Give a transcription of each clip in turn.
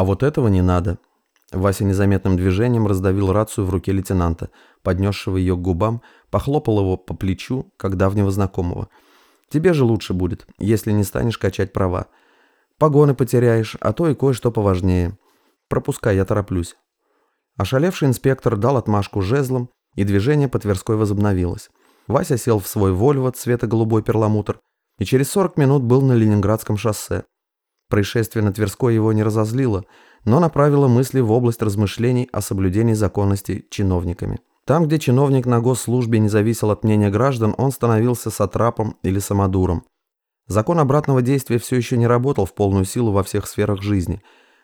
А вот этого не надо. Вася незаметным движением раздавил рацию в руке лейтенанта, поднесшего ее к губам, похлопал его по плечу, как давнего знакомого. «Тебе же лучше будет, если не станешь качать права. Погоны потеряешь, а то и кое-что поважнее. Пропускай, я тороплюсь». Ошалевший инспектор дал отмашку жезлом, и движение по Тверской возобновилось. Вася сел в свой «Вольво» цвета голубой перламутр и через 40 минут был на Ленинградском шоссе. Происшествие на Тверской его не разозлило, но направило мысли в область размышлений о соблюдении законности чиновниками. Там, где чиновник на госслужбе не зависел от мнения граждан, он становился сатрапом или самодуром. Закон обратного действия все еще не работал в полную силу во всех сферах жизни.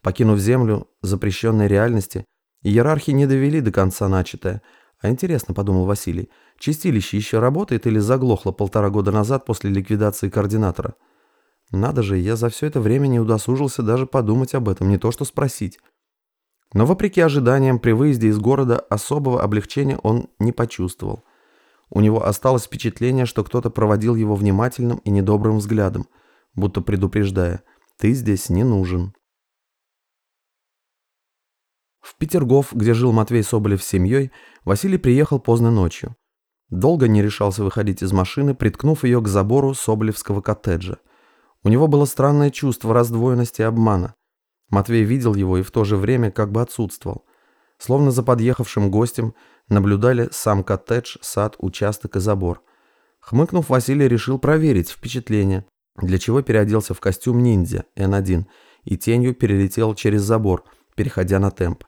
Покинув землю запрещенной реальности, иерархи не довели до конца начатое. А интересно, подумал Василий, чистилище еще работает или заглохло полтора года назад после ликвидации координатора? Надо же, я за все это время не удосужился даже подумать об этом, не то что спросить. Но вопреки ожиданиям, при выезде из города особого облегчения он не почувствовал. У него осталось впечатление, что кто-то проводил его внимательным и недобрым взглядом, будто предупреждая «ты здесь не нужен». В Петергоф, где жил Матвей Соболев с семьей, Василий приехал поздно ночью. Долго не решался выходить из машины, приткнув ее к забору Соболевского коттеджа. У него было странное чувство раздвоенности и обмана. Матвей видел его и в то же время как бы отсутствовал. Словно за подъехавшим гостем наблюдали сам коттедж, сад, участок и забор. Хмыкнув, Василий решил проверить впечатление, для чего переоделся в костюм ниндзя Н1 и тенью перелетел через забор, переходя на темп.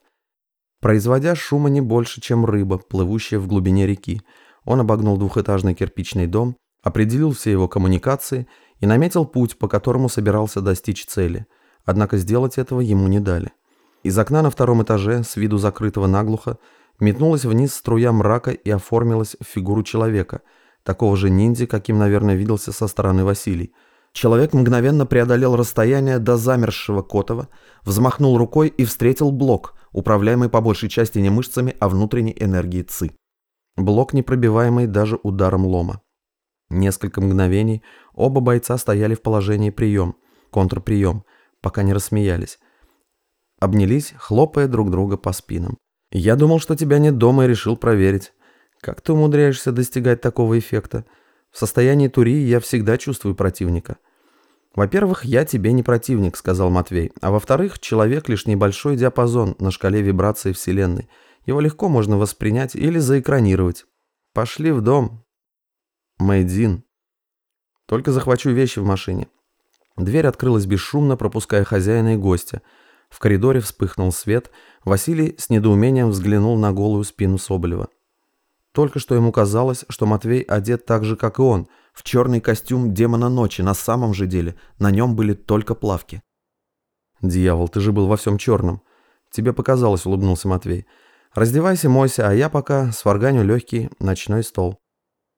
Производя шума не больше, чем рыба, плывущая в глубине реки, он обогнул двухэтажный кирпичный дом, определил все его коммуникации и наметил путь, по которому собирался достичь цели – Однако сделать этого ему не дали. Из окна на втором этаже, с виду закрытого наглухо, метнулась вниз струя мрака и оформилась в фигуру человека, такого же ниндзя, каким, наверное, виделся со стороны Василий. Человек мгновенно преодолел расстояние до замерзшего Котова, взмахнул рукой и встретил блок, управляемый по большей части не мышцами, а внутренней энергией ЦИ. Блок, непробиваемый даже ударом лома. Несколько мгновений оба бойца стояли в положении прием, контрприем – пока не рассмеялись. Обнялись, хлопая друг друга по спинам. «Я думал, что тебя нет дома и решил проверить. Как ты умудряешься достигать такого эффекта? В состоянии турии я всегда чувствую противника». «Во-первых, я тебе не противник», — сказал Матвей. «А во-вторых, человек — лишь небольшой диапазон на шкале вибрации Вселенной. Его легко можно воспринять или заэкранировать. Пошли в дом». «Мэйдзин». «Только захвачу вещи в машине. Дверь открылась бесшумно, пропуская хозяина и гостя. В коридоре вспыхнул свет. Василий с недоумением взглянул на голую спину Соболева. Только что ему казалось, что Матвей одет так же, как и он, в черный костюм демона ночи, на самом же деле на нем были только плавки. «Дьявол, ты же был во всем черном». «Тебе показалось», — улыбнулся Матвей. «Раздевайся, мойся, а я пока сварганю легкий ночной стол».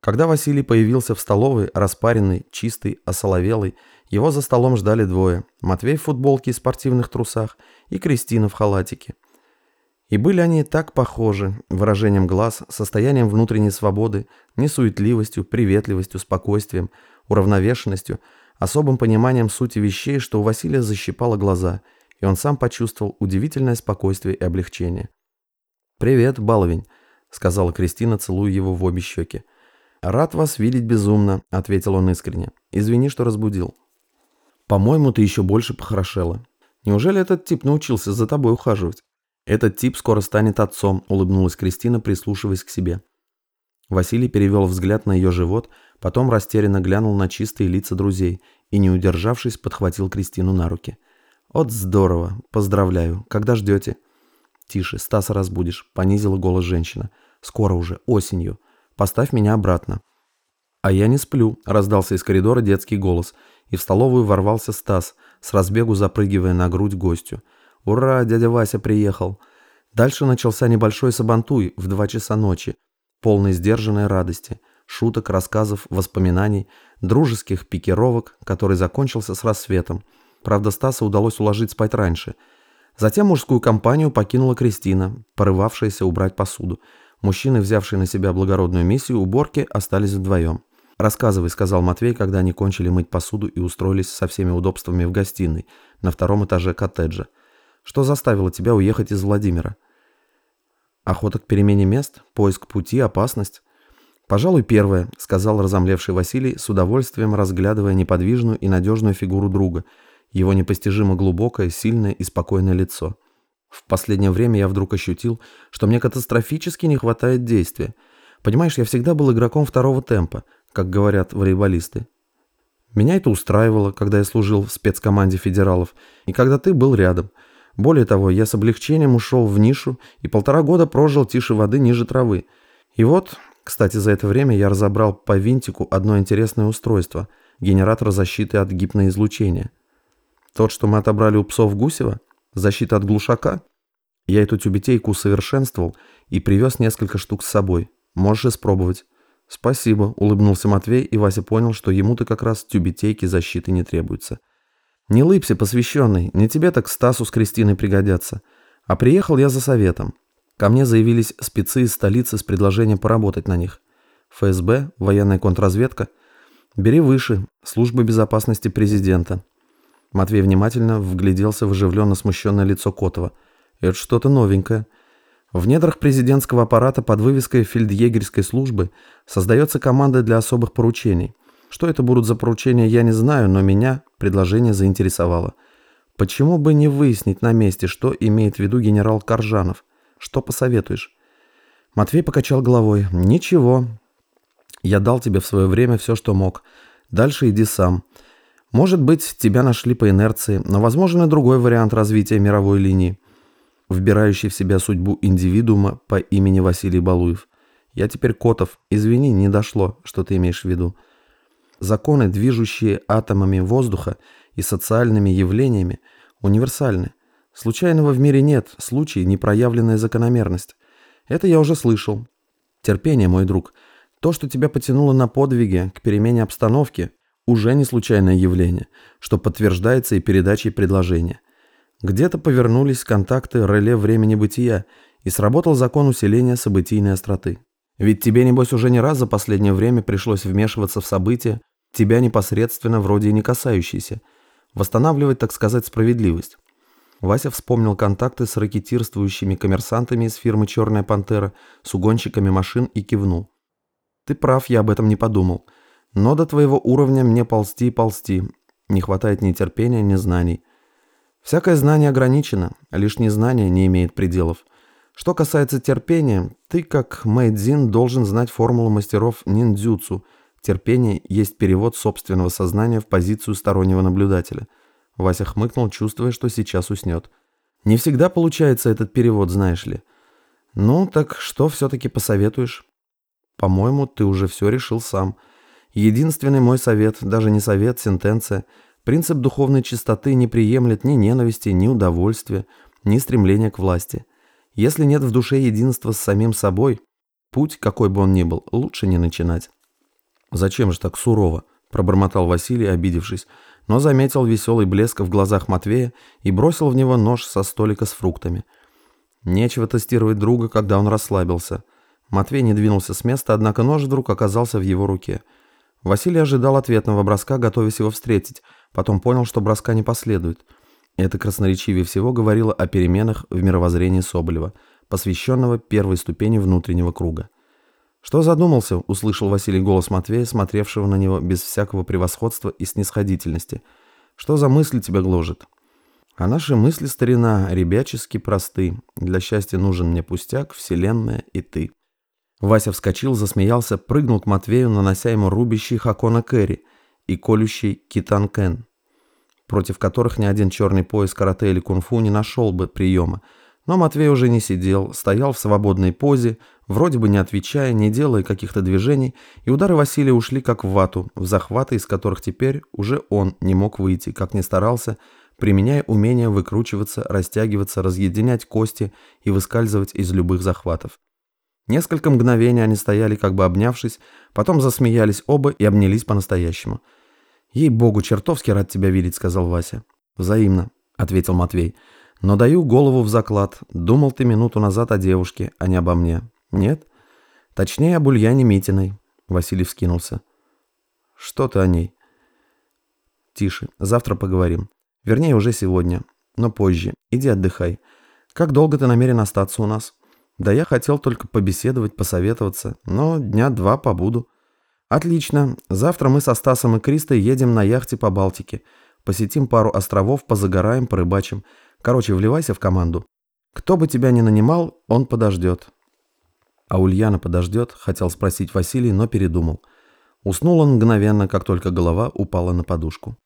Когда Василий появился в столовой, распаренный, чистый, осоловелый, его за столом ждали двое – Матвей в футболке и спортивных трусах и Кристина в халатике. И были они так похожи выражением глаз, состоянием внутренней свободы, несуетливостью, приветливостью, спокойствием, уравновешенностью, особым пониманием сути вещей, что у Василия защипало глаза, и он сам почувствовал удивительное спокойствие и облегчение. «Привет, баловень», — сказала Кристина, целуя его в обе щеки. «Рад вас видеть безумно», — ответил он искренне. «Извини, что разбудил». По-моему, ты еще больше похорошела. Неужели этот тип научился за тобой ухаживать? Этот тип скоро станет отцом, улыбнулась Кристина, прислушиваясь к себе. Василий перевел взгляд на ее живот, потом растерянно глянул на чистые лица друзей и, не удержавшись, подхватил Кристину на руки. «От здорово! Поздравляю! Когда ждете?» «Тише, Стаса разбудишь», — понизила голос женщина. «Скоро уже, осенью. Поставь меня обратно». «А я не сплю», — раздался из коридора детский голос — и в столовую ворвался Стас, с разбегу запрыгивая на грудь гостю. «Ура, дядя Вася приехал!» Дальше начался небольшой сабантуй в два часа ночи, полный сдержанной радости, шуток, рассказов, воспоминаний, дружеских пикировок, который закончился с рассветом. Правда, Стаса удалось уложить спать раньше. Затем мужскую компанию покинула Кристина, порывавшаяся убрать посуду. Мужчины, взявшие на себя благородную миссию уборки, остались вдвоем. «Рассказывай», — сказал Матвей, когда они кончили мыть посуду и устроились со всеми удобствами в гостиной, на втором этаже коттеджа. Что заставило тебя уехать из Владимира? Охота к перемене мест, поиск пути, опасность. «Пожалуй, первое», — сказал разомлевший Василий, с удовольствием разглядывая неподвижную и надежную фигуру друга, его непостижимо глубокое, сильное и спокойное лицо. В последнее время я вдруг ощутил, что мне катастрофически не хватает действия. Понимаешь, я всегда был игроком второго темпа, как говорят волейболисты. Меня это устраивало, когда я служил в спецкоманде федералов, и когда ты был рядом. Более того, я с облегчением ушел в нишу и полтора года прожил тише воды ниже травы. И вот, кстати, за это время я разобрал по винтику одно интересное устройство – генератор защиты от гипноизлучения. Тот, что мы отобрали у псов Гусева? Защита от глушака? Я эту тюбетейку усовершенствовал и привез несколько штук с собой. Можешь испробовать. Спасибо, улыбнулся Матвей, и Вася понял, что ему-то как раз тюбетейки защиты не требуется. Не лыбся, посвященный, не тебе так Стасу с Кристиной пригодятся. А приехал я за советом. Ко мне заявились спецы из столицы с предложением поработать на них. ФСБ, военная контрразведка. Бери выше, служба безопасности президента. Матвей внимательно вгляделся в оживленно смущенное лицо Котова. Это что-то новенькое. В недрах президентского аппарата под вывеской фельдъегерской службы создается команда для особых поручений. Что это будут за поручения, я не знаю, но меня предложение заинтересовало. Почему бы не выяснить на месте, что имеет в виду генерал Коржанов? Что посоветуешь? Матвей покачал головой. Ничего. Я дал тебе в свое время все, что мог. Дальше иди сам. Может быть, тебя нашли по инерции, но возможен и другой вариант развития мировой линии вбирающий в себя судьбу индивидуума по имени Василий Балуев. Я теперь Котов. Извини, не дошло, что ты имеешь в виду. Законы, движущие атомами воздуха и социальными явлениями, универсальны. Случайного в мире нет, случай – непроявленная закономерность. Это я уже слышал. Терпение, мой друг. То, что тебя потянуло на подвиги, к перемене обстановки, уже не случайное явление, что подтверждается и передачей предложения – где-то повернулись контакты реле времени бытия, и сработал закон усиления событийной остроты. Ведь тебе, небось, уже не раз за последнее время пришлось вмешиваться в события, тебя непосредственно вроде и не касающиеся, восстанавливать, так сказать, справедливость. Вася вспомнил контакты с ракетирствующими коммерсантами из фирмы «Черная пантера», с угонщиками машин и кивнул. «Ты прав, я об этом не подумал. Но до твоего уровня мне ползти и ползти. Не хватает ни терпения, ни знаний. Всякое знание ограничено, лишь незнание не имеет пределов. Что касается терпения, ты, как Мэйдзин, должен знать формулу мастеров ниндзюцу. Терпение есть перевод собственного сознания в позицию стороннего наблюдателя. Вася хмыкнул, чувствуя, что сейчас уснет. Не всегда получается этот перевод, знаешь ли. Ну, так что все-таки посоветуешь? По-моему, ты уже все решил сам. Единственный мой совет, даже не совет, сентенция – Принцип духовной чистоты не приемлет ни ненависти, ни удовольствия, ни стремления к власти. Если нет в душе единства с самим собой, путь, какой бы он ни был, лучше не начинать. «Зачем же так сурово?» – пробормотал Василий, обидевшись, но заметил веселый блеск в глазах Матвея и бросил в него нож со столика с фруктами. Нечего тестировать друга, когда он расслабился. Матвей не двинулся с места, однако нож вдруг оказался в его руке. Василий ожидал ответного броска, готовясь его встретить – Потом понял, что броска не последует. Это красноречивее всего говорило о переменах в мировоззрении Соболева, посвященного первой ступени внутреннего круга. «Что задумался?» – услышал Василий голос Матвея, смотревшего на него без всякого превосходства и снисходительности. «Что за мысли тебя гложет?» «А наши мысли, старина, ребячески просты. Для счастья нужен мне пустяк, вселенная и ты». Вася вскочил, засмеялся, прыгнул к Матвею, нанося ему рубящий Хакона Кэрри – и колющий китан-кен, против которых ни один черный пояс карате или кунг-фу не нашел бы приема. Но Матвей уже не сидел, стоял в свободной позе, вроде бы не отвечая, не делая каких-то движений, и удары Василия ушли как в вату, в захваты, из которых теперь уже он не мог выйти, как ни старался, применяя умение выкручиваться, растягиваться, разъединять кости и выскальзывать из любых захватов. Несколько мгновений они стояли, как бы обнявшись, потом засмеялись оба и обнялись по-настоящему. «Ей-богу, чертовски рад тебя видеть», — сказал Вася. «Взаимно», — ответил Матвей. «Но даю голову в заклад. Думал ты минуту назад о девушке, а не обо мне. Нет? Точнее, об Ульяне Митиной». Василий вскинулся. «Что ты о ней?» «Тише. Завтра поговорим. Вернее, уже сегодня. но позже. Иди отдыхай. Как долго ты намерен остаться у нас? Да я хотел только побеседовать, посоветоваться, но дня два побуду. Отлично. Завтра мы со Стасом и Кристой едем на яхте по Балтике. Посетим пару островов, позагораем, порыбачим. Короче, вливайся в команду. Кто бы тебя ни нанимал, он подождет. А Ульяна подождет, хотел спросить Василий, но передумал. Уснул он мгновенно, как только голова упала на подушку.